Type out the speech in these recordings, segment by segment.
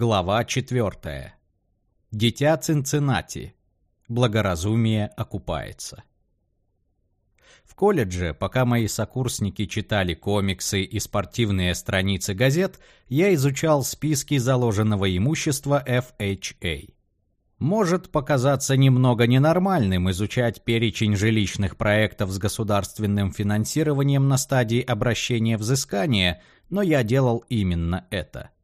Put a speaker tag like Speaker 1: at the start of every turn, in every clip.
Speaker 1: Глава 4. Дитя Цинциннати. Благоразумие окупается. В колледже, пока мои сокурсники читали комиксы и спортивные страницы газет, я изучал списки заложенного имущества FHA. Может показаться немного ненормальным изучать перечень жилищных проектов с государственным финансированием на стадии обращения взыскания, но я делал именно это –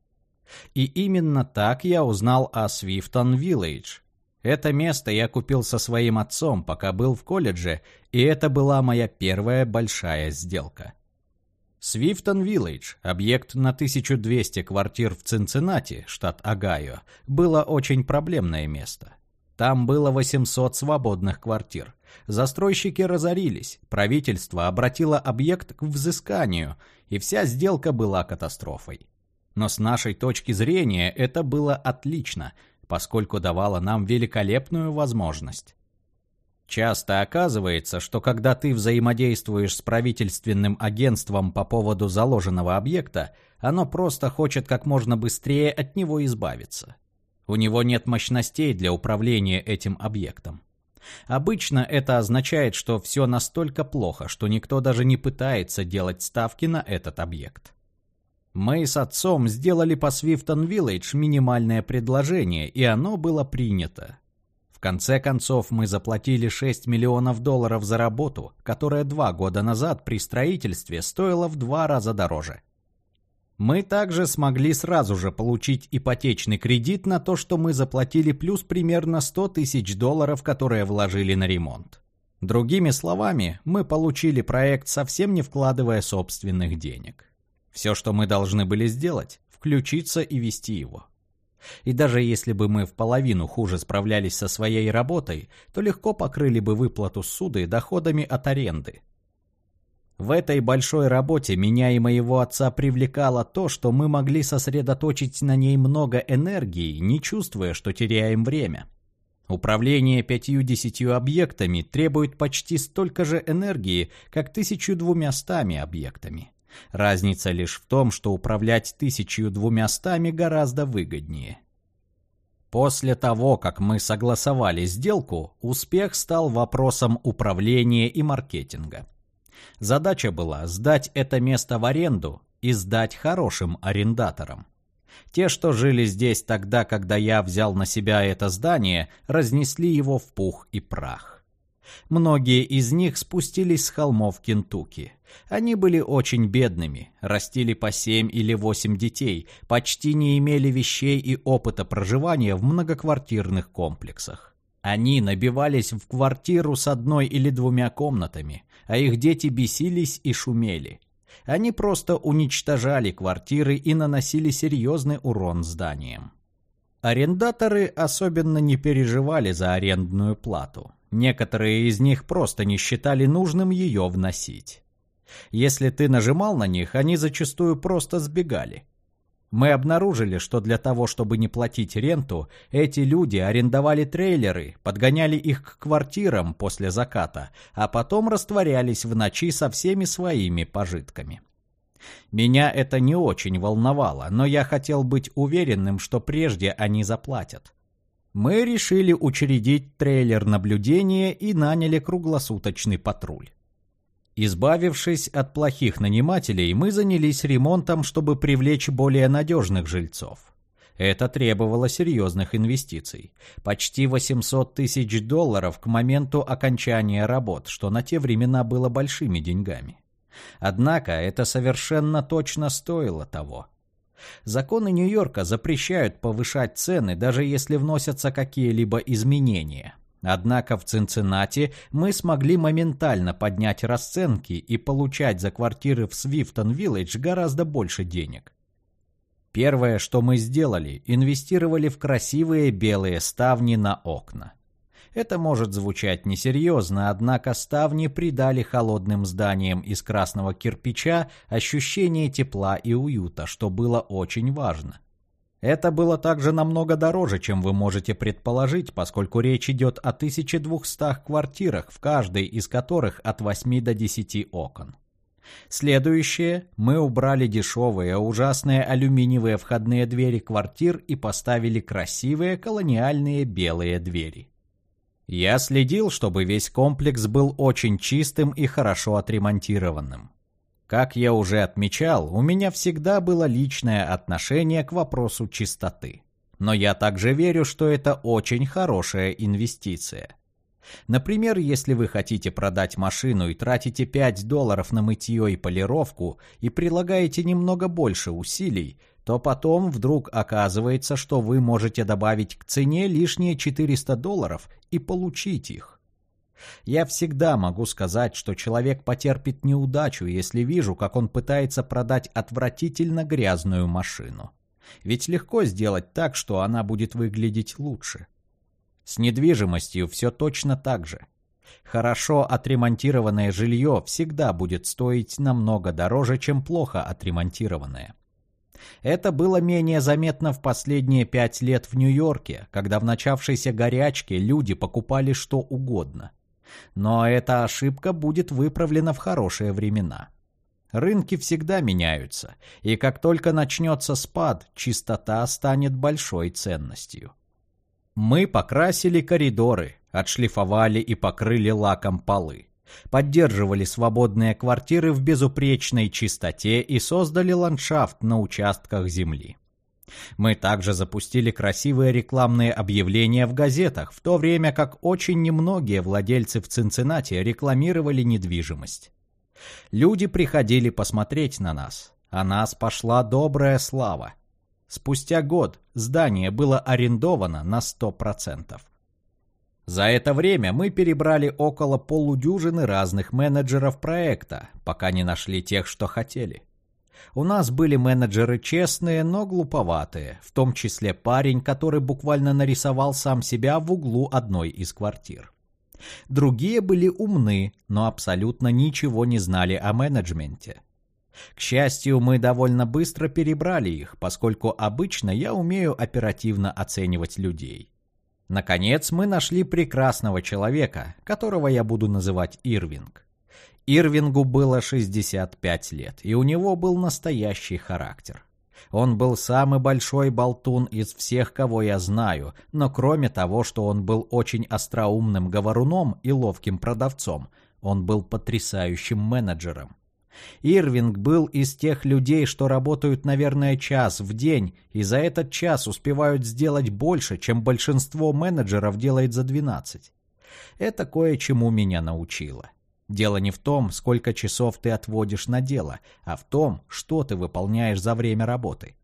Speaker 1: и именно так я узнал о Свифтон Виллейдж. Это место я купил со своим отцом, пока был в колледже, и это была моя первая большая сделка. Свифтон Виллейдж, объект на 1200 квартир в Цинциннати, штат Огайо, было очень проблемное место. Там было 800 свободных квартир. Застройщики разорились, правительство обратило объект к взысканию, и вся сделка была катастрофой. Но с нашей точки зрения это было отлично, поскольку давало нам великолепную возможность. Часто оказывается, что когда ты взаимодействуешь с правительственным агентством по поводу заложенного объекта, оно просто хочет как можно быстрее от него избавиться. У него нет мощностей для управления этим объектом. Обычно это означает, что все настолько плохо, что никто даже не пытается делать ставки на этот объект. Мы с отцом сделали по Свифтон Village минимальное предложение, и оно было принято. В конце концов, мы заплатили 6 миллионов долларов за работу, которая два года назад при строительстве стоила в два раза дороже. Мы также смогли сразу же получить ипотечный кредит на то, что мы заплатили плюс примерно 100 тысяч долларов, которые вложили на ремонт. Другими словами, мы получили проект, совсем не вкладывая собственных денег. Все, что мы должны были сделать, включиться и вести его. И даже если бы мы в половину хуже справлялись со своей работой, то легко покрыли бы выплату суды доходами от аренды. В этой большой работе меня и моего отца привлекало то, что мы могли сосредоточить на ней много энергии, не чувствуя, что теряем время. Управление пятью-десятью объектами требует почти столько же энергии, как тысячу двумястами объектами. Разница лишь в том, что управлять тысячью двумястами гораздо выгоднее. После того, как мы согласовали сделку, успех стал вопросом управления и маркетинга. Задача была сдать это место в аренду и сдать хорошим арендаторам. Те, что жили здесь тогда, когда я взял на себя это здание, разнесли его в пух и прах. Многие из них спустились с холмов Кентукки. Они были очень бедными, растили по семь или восемь детей, почти не имели вещей и опыта проживания в многоквартирных комплексах. Они набивались в квартиру с одной или двумя комнатами, а их дети бесились и шумели. Они просто уничтожали квартиры и наносили серьезный урон зданиям. Арендаторы особенно не переживали за арендную плату. Некоторые из них просто не считали нужным ее вносить. Если ты нажимал на них, они зачастую просто сбегали. Мы обнаружили, что для того, чтобы не платить ренту, эти люди арендовали трейлеры, подгоняли их к квартирам после заката, а потом растворялись в ночи со всеми своими пожитками. Меня это не очень волновало, но я хотел быть уверенным, что прежде они заплатят мы решили учредить трейлер наблюдения и наняли круглосуточный патруль. Избавившись от плохих нанимателей, мы занялись ремонтом, чтобы привлечь более надежных жильцов. Это требовало серьезных инвестиций. Почти 800 тысяч долларов к моменту окончания работ, что на те времена было большими деньгами. Однако это совершенно точно стоило того – Законы Нью-Йорка запрещают повышать цены, даже если вносятся какие-либо изменения. Однако в Цинциннати мы смогли моментально поднять расценки и получать за квартиры в Свифтон-Виллидж гораздо больше денег. Первое, что мы сделали, инвестировали в красивые белые ставни на окна. Это может звучать несерьезно, однако ставни придали холодным зданиям из красного кирпича ощущение тепла и уюта, что было очень важно. Это было также намного дороже, чем вы можете предположить, поскольку речь идет о 1200 квартирах, в каждой из которых от 8 до 10 окон. Следующее, мы убрали дешевые, ужасные алюминиевые входные двери квартир и поставили красивые колониальные белые двери. Я следил, чтобы весь комплекс был очень чистым и хорошо отремонтированным. Как я уже отмечал, у меня всегда было личное отношение к вопросу чистоты. Но я также верю, что это очень хорошая инвестиция. Например, если вы хотите продать машину и тратите 5 долларов на мытье и полировку и прилагаете немного больше усилий, то потом вдруг оказывается, что вы можете добавить к цене лишние 400 долларов и получить их. Я всегда могу сказать, что человек потерпит неудачу, если вижу, как он пытается продать отвратительно грязную машину. Ведь легко сделать так, что она будет выглядеть лучше. С недвижимостью все точно так же. Хорошо отремонтированное жилье всегда будет стоить намного дороже, чем плохо отремонтированное. Это было менее заметно в последние пять лет в Нью-Йорке, когда в начавшейся горячке люди покупали что угодно. Но эта ошибка будет выправлена в хорошие времена. Рынки всегда меняются, и как только начнется спад, чистота станет большой ценностью. Мы покрасили коридоры, отшлифовали и покрыли лаком полы. Поддерживали свободные квартиры в безупречной чистоте и создали ландшафт на участках земли. Мы также запустили красивые рекламные объявления в газетах, в то время как очень немногие владельцы в Цинциннати рекламировали недвижимость. Люди приходили посмотреть на нас, а нас пошла добрая слава. Спустя год здание было арендовано на 100%. За это время мы перебрали около полудюжины разных менеджеров проекта, пока не нашли тех, что хотели. У нас были менеджеры честные, но глуповатые, в том числе парень, который буквально нарисовал сам себя в углу одной из квартир. Другие были умны, но абсолютно ничего не знали о менеджменте. К счастью, мы довольно быстро перебрали их, поскольку обычно я умею оперативно оценивать людей. Наконец, мы нашли прекрасного человека, которого я буду называть Ирвинг. Ирвингу было 65 лет, и у него был настоящий характер. Он был самый большой болтун из всех, кого я знаю, но кроме того, что он был очень остроумным говоруном и ловким продавцом, он был потрясающим менеджером. Ирвинг был из тех людей, что работают, наверное, час в день, и за этот час успевают сделать больше, чем большинство менеджеров делает за 12. Это кое-чему меня научило. Дело не в том, сколько часов ты отводишь на дело, а в том, что ты выполняешь за время работы.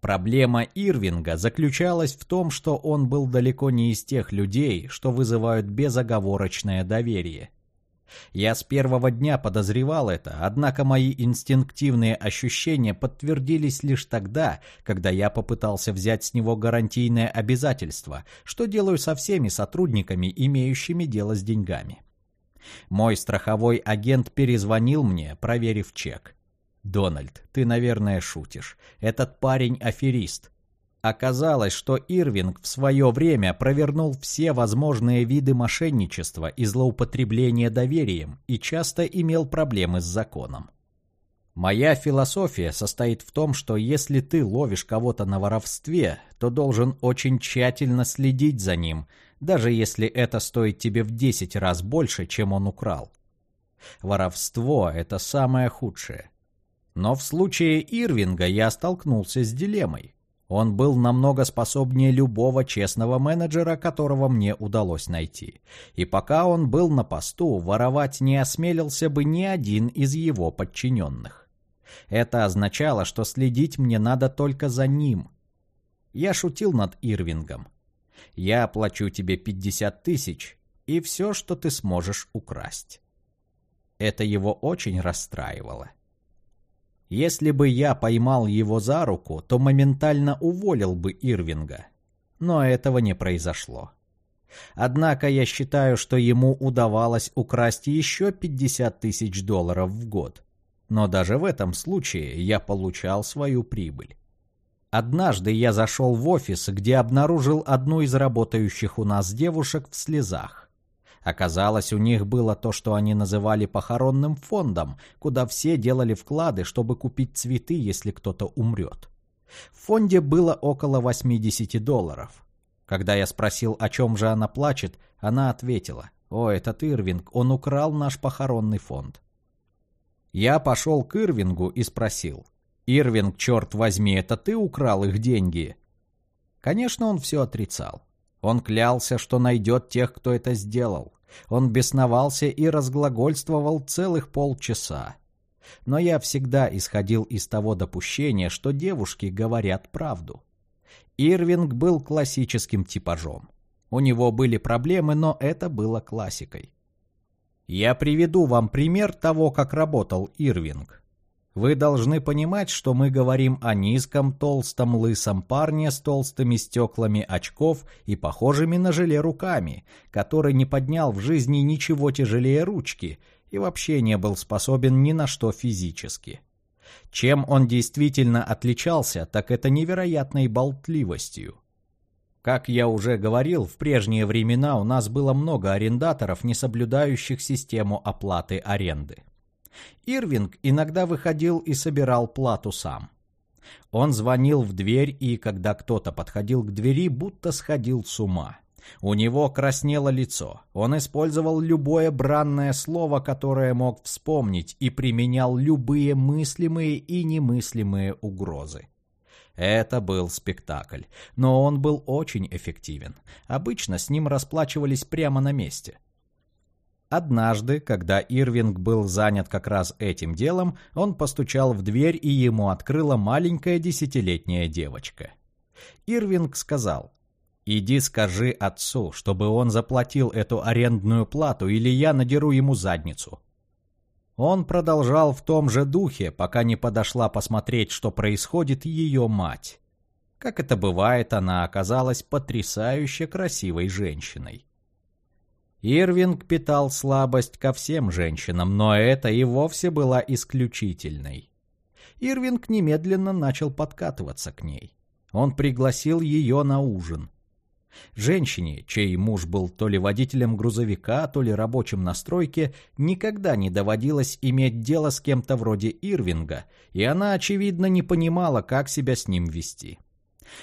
Speaker 1: Проблема Ирвинга заключалась в том, что он был далеко не из тех людей, что вызывают безоговорочное доверие – я с первого дня подозревал это, однако мои инстинктивные ощущения подтвердились лишь тогда, когда я попытался взять с него гарантийное обязательство, что делаю со всеми сотрудниками, имеющими дело с деньгами. Мой страховой агент перезвонил мне, проверив чек. «Дональд, ты, наверное, шутишь. Этот парень аферист. Оказалось, что Ирвинг в свое время провернул все возможные виды мошенничества и злоупотребления доверием и часто имел проблемы с законом. Моя философия состоит в том, что если ты ловишь кого-то на воровстве, то должен очень тщательно следить за ним, даже если это стоит тебе в 10 раз больше, чем он украл. Воровство – это самое худшее. Но в случае Ирвинга я столкнулся с дилеммой. Он был намного способнее любого честного менеджера, которого мне удалось найти. И пока он был на посту, воровать не осмелился бы ни один из его подчиненных. Это означало, что следить мне надо только за ним. Я шутил над Ирвингом. Я оплачу тебе 50 тысяч и все, что ты сможешь украсть. Это его очень расстраивало. Если бы я поймал его за руку, то моментально уволил бы Ирвинга. Но этого не произошло. Однако я считаю, что ему удавалось украсть еще 50 тысяч долларов в год. Но даже в этом случае я получал свою прибыль. Однажды я зашел в офис, где обнаружил одну из работающих у нас девушек в слезах. Оказалось, у них было то, что они называли похоронным фондом, куда все делали вклады, чтобы купить цветы, если кто-то умрет. В фонде было около 80 долларов. Когда я спросил, о чем же она плачет, она ответила, «О, этот Ирвинг, он украл наш похоронный фонд». Я пошел к Ирвингу и спросил, «Ирвинг, черт возьми, это ты украл их деньги?» Конечно, он все отрицал. Он клялся, что найдет тех, кто это сделал. Он бесновался и разглагольствовал целых полчаса. Но я всегда исходил из того допущения, что девушки говорят правду. Ирвинг был классическим типажом. У него были проблемы, но это было классикой. Я приведу вам пример того, как работал Ирвинг. Вы должны понимать, что мы говорим о низком, толстом, лысом парне с толстыми стеклами очков и похожими на желе руками, который не поднял в жизни ничего тяжелее ручки и вообще не был способен ни на что физически. Чем он действительно отличался, так это невероятной болтливостью. Как я уже говорил, в прежние времена у нас было много арендаторов, не соблюдающих систему оплаты аренды. Ирвинг иногда выходил и собирал плату сам. Он звонил в дверь и, когда кто-то подходил к двери, будто сходил с ума. У него краснело лицо. Он использовал любое бранное слово, которое мог вспомнить, и применял любые мыслимые и немыслимые угрозы. Это был спектакль, но он был очень эффективен. Обычно с ним расплачивались прямо на месте. Однажды, когда Ирвинг был занят как раз этим делом, он постучал в дверь, и ему открыла маленькая десятилетняя девочка. Ирвинг сказал, «Иди скажи отцу, чтобы он заплатил эту арендную плату, или я надеру ему задницу». Он продолжал в том же духе, пока не подошла посмотреть, что происходит ее мать. Как это бывает, она оказалась потрясающе красивой женщиной. Ирвинг питал слабость ко всем женщинам, но это и вовсе была исключительной. Ирвинг немедленно начал подкатываться к ней. Он пригласил ее на ужин. Женщине, чей муж был то ли водителем грузовика, то ли рабочим на стройке, никогда не доводилось иметь дело с кем-то вроде Ирвинга, и она, очевидно, не понимала, как себя с ним вести.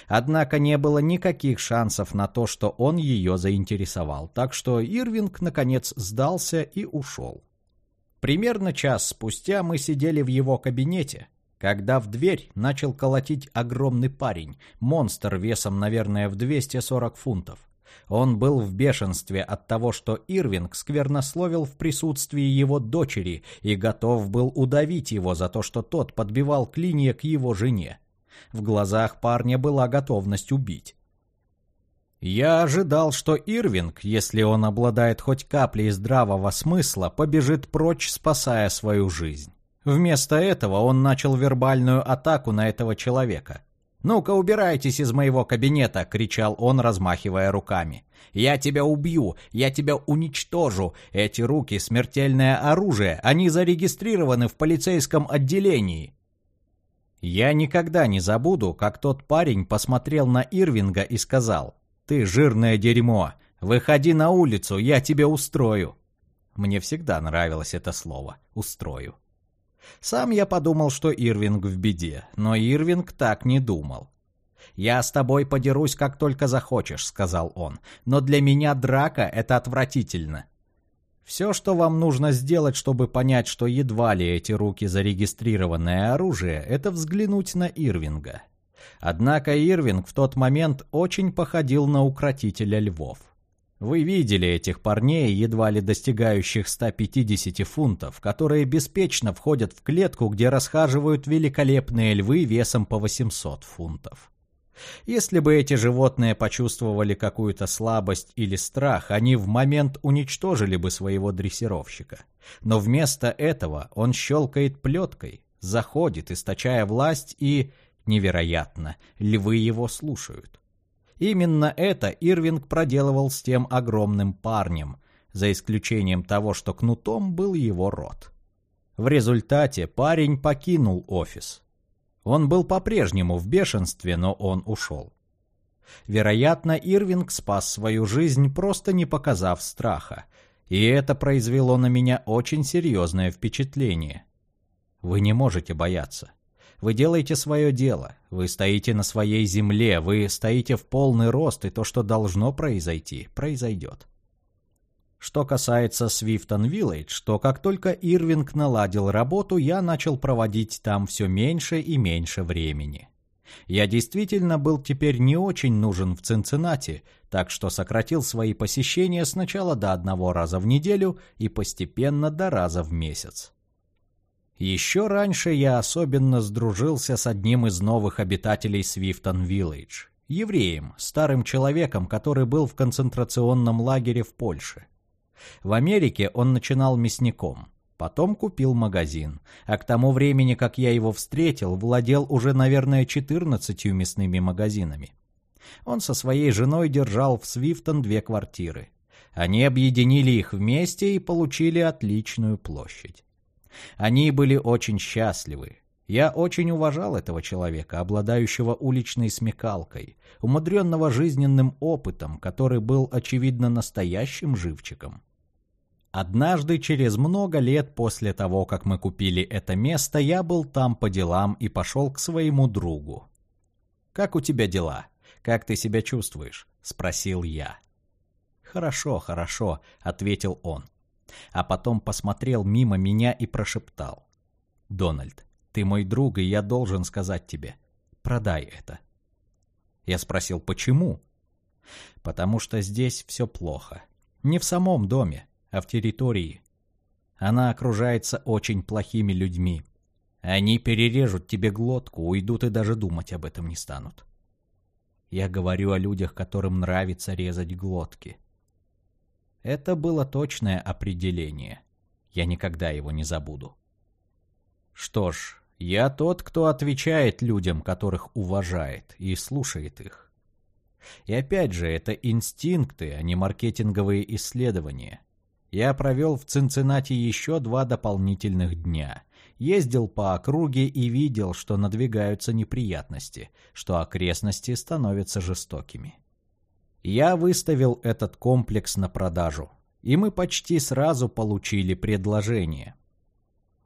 Speaker 1: Однако не было никаких шансов на то, что он ее заинтересовал, так что Ирвинг, наконец, сдался и ушел. Примерно час спустя мы сидели в его кабинете, когда в дверь начал колотить огромный парень, монстр весом, наверное, в 240 фунтов. Он был в бешенстве от того, что Ирвинг сквернословил в присутствии его дочери и готов был удавить его за то, что тот подбивал клинья к его жене. В глазах парня была готовность убить. Я ожидал, что Ирвинг, если он обладает хоть каплей здравого смысла, побежит прочь, спасая свою жизнь. Вместо этого он начал вербальную атаку на этого человека. «Ну-ка, убирайтесь из моего кабинета!» — кричал он, размахивая руками. «Я тебя убью! Я тебя уничтожу! Эти руки — смертельное оружие! Они зарегистрированы в полицейском отделении!» Я никогда не забуду, как тот парень посмотрел на Ирвинга и сказал, «Ты жирное дерьмо, выходи на улицу, я тебе устрою». Мне всегда нравилось это слово «устрою». Сам я подумал, что Ирвинг в беде, но Ирвинг так не думал. «Я с тобой подерусь, как только захочешь», — сказал он, «но для меня драка — это отвратительно. Все, что вам нужно сделать, чтобы понять, что едва ли эти руки зарегистрированное оружие, это взглянуть на Ирвинга. Однако Ирвинг в тот момент очень походил на укротителя львов. Вы видели этих парней, едва ли достигающих 150 фунтов, которые беспечно входят в клетку, где расхаживают великолепные львы весом по 800 фунтов. Если бы эти животные почувствовали какую-то слабость или страх, они в момент уничтожили бы своего дрессировщика. Но вместо этого он щелкает плеткой, заходит, источая власть, и, невероятно, львы его слушают. Именно это Ирвинг проделывал с тем огромным парнем, за исключением того, что кнутом был его рот. В результате парень покинул офис. Он был по-прежнему в бешенстве, но он ушел. Вероятно, Ирвинг спас свою жизнь, просто не показав страха. И это произвело на меня очень серьезное впечатление. Вы не можете бояться. Вы делаете свое дело, вы стоите на своей земле, вы стоите в полный рост, и то, что должно произойти, произойдет. Что касается Свифтон Виллейдж, то как только Ирвинг наладил работу, я начал проводить там все меньше и меньше времени. Я действительно был теперь не очень нужен в Цинциннати, так что сократил свои посещения сначала до одного раза в неделю и постепенно до раза в месяц. Еще раньше я особенно сдружился с одним из новых обитателей Свифтон Виллейдж, евреем, старым человеком, который был в концентрационном лагере в Польше. В Америке он начинал мясником, потом купил магазин, а к тому времени, как я его встретил, владел уже, наверное, 14 мясными магазинами. Он со своей женой держал в Свифтон две квартиры. Они объединили их вместе и получили отличную площадь. Они были очень счастливы. Я очень уважал этого человека, обладающего уличной смекалкой, умудренного жизненным опытом, который был, очевидно, настоящим живчиком. Однажды, через много лет после того, как мы купили это место, я был там по делам и пошел к своему другу. «Как у тебя дела? Как ты себя чувствуешь?» — спросил я. «Хорошо, хорошо», — ответил он а потом посмотрел мимо меня и прошептал. «Дональд, ты мой друг, и я должен сказать тебе, продай это». Я спросил, почему? «Потому что здесь все плохо. Не в самом доме, а в территории. Она окружается очень плохими людьми. Они перережут тебе глотку, уйдут и даже думать об этом не станут. Я говорю о людях, которым нравится резать глотки. Это было точное определение. Я никогда его не забуду. Что ж, я тот, кто отвечает людям, которых уважает и слушает их. И опять же, это инстинкты, а не маркетинговые исследования. Я провел в Цинциннати еще два дополнительных дня. Ездил по округе и видел, что надвигаются неприятности, что окрестности становятся жестокими. Я выставил этот комплекс на продажу, и мы почти сразу получили предложение.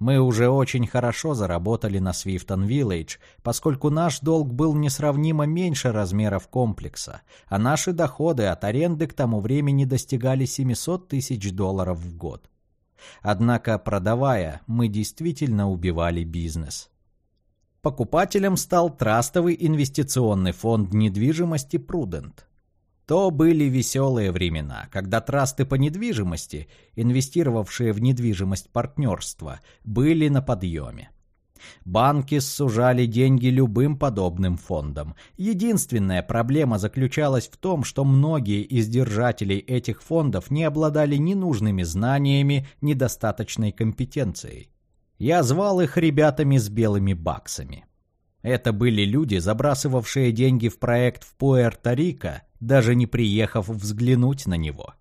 Speaker 1: Мы уже очень хорошо заработали на Свифтон Village, поскольку наш долг был несравнимо меньше размеров комплекса, а наши доходы от аренды к тому времени достигали 700 тысяч долларов в год. Однако, продавая, мы действительно убивали бизнес. Покупателем стал трастовый инвестиционный фонд недвижимости Prudent – то были веселые времена, когда трасты по недвижимости, инвестировавшие в недвижимость партнерства, были на подъеме. Банки сужали деньги любым подобным фондам. Единственная проблема заключалась в том, что многие из держателей этих фондов не обладали ни нужными знаниями, ни достаточной компетенцией. Я звал их ребятами с белыми баксами. Это были люди, забрасывавшие деньги в проект в Пуэрто-Рико, даже не приехав взглянуть на него.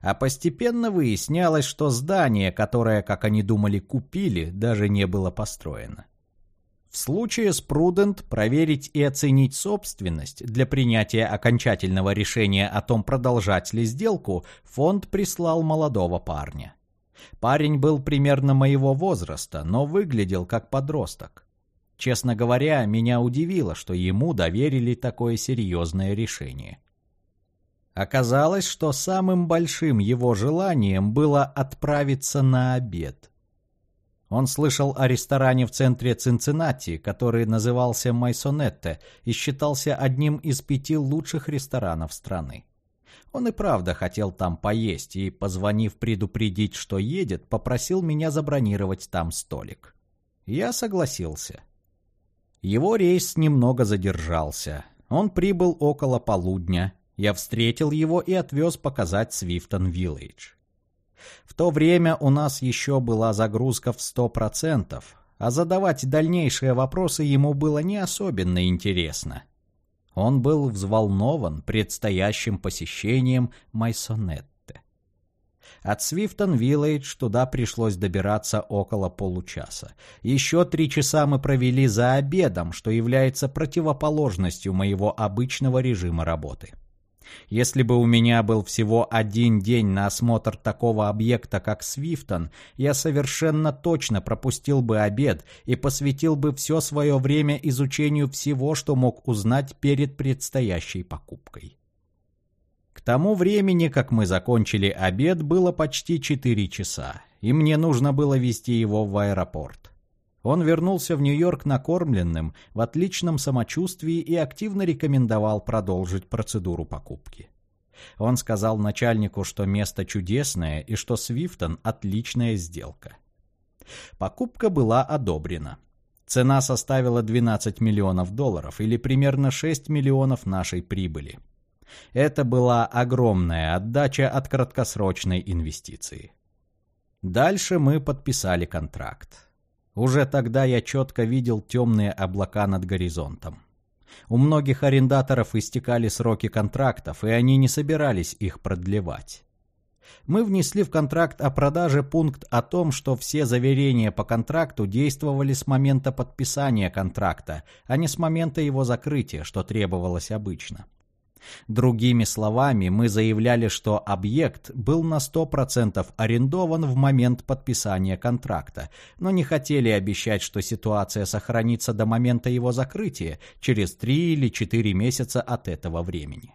Speaker 1: А постепенно выяснялось, что здание, которое, как они думали, купили, даже не было построено. В случае с Prudent проверить и оценить собственность для принятия окончательного решения о том, продолжать ли сделку, фонд прислал молодого парня. Парень был примерно моего возраста, но выглядел как подросток. Честно говоря, меня удивило, что ему доверили такое серьезное решение. Оказалось, что самым большим его желанием было отправиться на обед. Он слышал о ресторане в центре Цинциннати, который назывался Майсонетте и считался одним из пяти лучших ресторанов страны. Он и правда хотел там поесть и, позвонив предупредить, что едет, попросил меня забронировать там столик. Я согласился. Его рейс немного задержался. Он прибыл около полудня. Я встретил его и отвез показать Свифтон Виллидж. В то время у нас еще была загрузка в 100%, а задавать дальнейшие вопросы ему было не особенно интересно. Он был взволнован предстоящим посещением Майсонет. От Свифтон-Виллейдж туда пришлось добираться около получаса. Еще три часа мы провели за обедом, что является противоположностью моего обычного режима работы. Если бы у меня был всего один день на осмотр такого объекта, как Свифтон, я совершенно точно пропустил бы обед и посвятил бы все свое время изучению всего, что мог узнать перед предстоящей покупкой. К тому времени, как мы закончили обед, было почти 4 часа, и мне нужно было вести его в аэропорт. Он вернулся в Нью-Йорк накормленным, в отличном самочувствии и активно рекомендовал продолжить процедуру покупки. Он сказал начальнику, что место чудесное и что Свифтон – отличная сделка. Покупка была одобрена. Цена составила 12 миллионов долларов или примерно 6 миллионов нашей прибыли. Это была огромная отдача от краткосрочной инвестиции. Дальше мы подписали контракт. Уже тогда я четко видел темные облака над горизонтом. У многих арендаторов истекали сроки контрактов, и они не собирались их продлевать. Мы внесли в контракт о продаже пункт о том, что все заверения по контракту действовали с момента подписания контракта, а не с момента его закрытия, что требовалось обычно. Другими словами, мы заявляли, что объект был на 100% арендован в момент подписания контракта, но не хотели обещать, что ситуация сохранится до момента его закрытия, через 3 или 4 месяца от этого времени.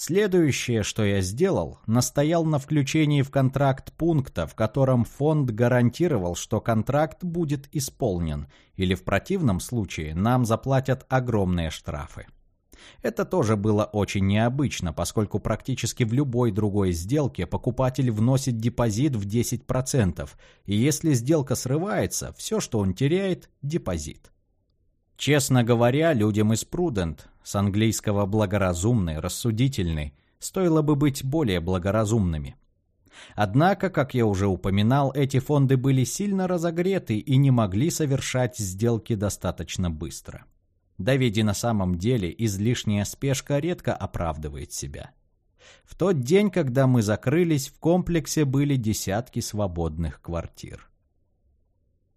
Speaker 1: Следующее, что я сделал, настоял на включении в контракт пункта, в котором фонд гарантировал, что контракт будет исполнен, или в противном случае нам заплатят огромные штрафы. Это тоже было очень необычно, поскольку практически в любой другой сделке покупатель вносит депозит в 10%, и если сделка срывается, все, что он теряет – депозит. Честно говоря, людям из Prudent, с английского «благоразумный», «рассудительный», стоило бы быть более благоразумными. Однако, как я уже упоминал, эти фонды были сильно разогреты и не могли совершать сделки достаточно быстро. Да ведь и на самом деле излишняя спешка редко оправдывает себя. В тот день, когда мы закрылись, в комплексе были десятки свободных квартир.